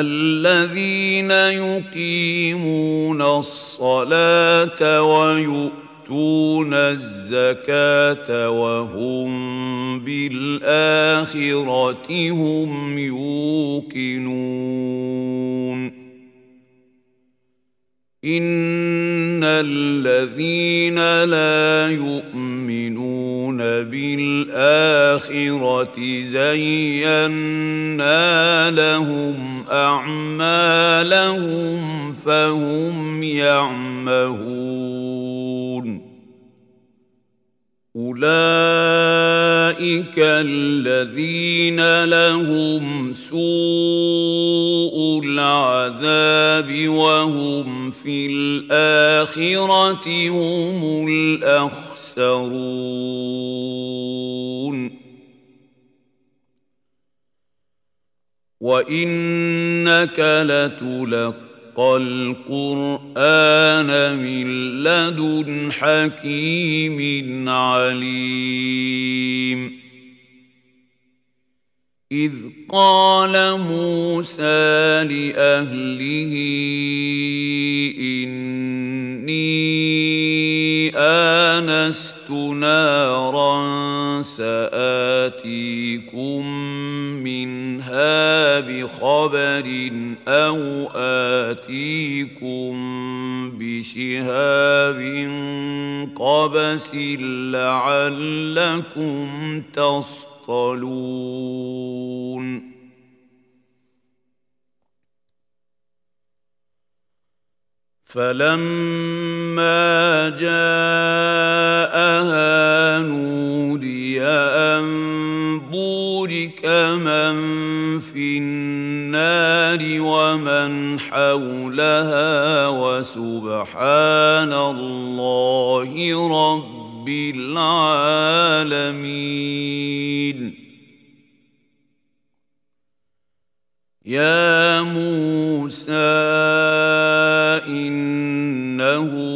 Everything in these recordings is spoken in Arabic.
الذين يقيمون الصلاة ويؤتون الزكاة وهم بالآخرة هم يوقنون. إن الذين لا يؤمنون بالآخرة زينا لهم أعمالهم فهم يعمهون. أولئك الذين لهم سوء العذاب وهم في الآخرة هم الأخسرون. وانك لتلقى القرآن من لدن حكيم عليم إذ قال موسى لأهله آنست نارا سآتيكم منها بخبر أو آتيكم بشهاب قبس لعلكم تصطلون فلما جاءها نودي أن بورك من في النار ومن حولها وسبحان الله رب العالمين. يا موسى إنه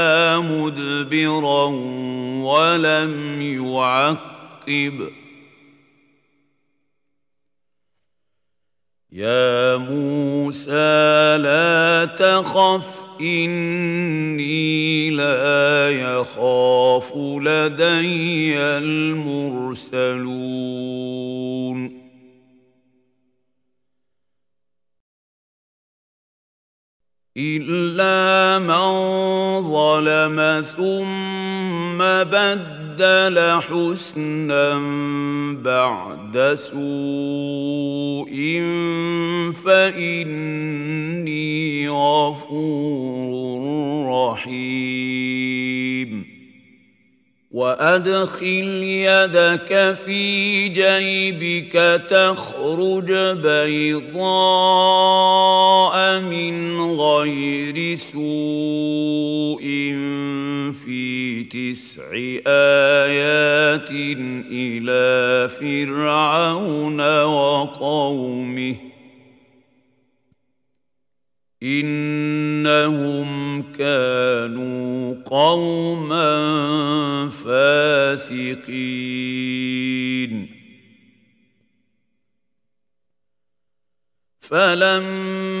مدبرا ولم يعقب. يا موسى لا تخف إني لا يخاف لدي المرسلون. إلا من ظلم ثم بدل حسنا بعد سوء فإني غفور رحيم وادخل يدك في جيبك تخرج بيضاء من غير سوء في تسع آيات إلى فرعون وقومه إنهم كانوا قوما فاسقين. فلما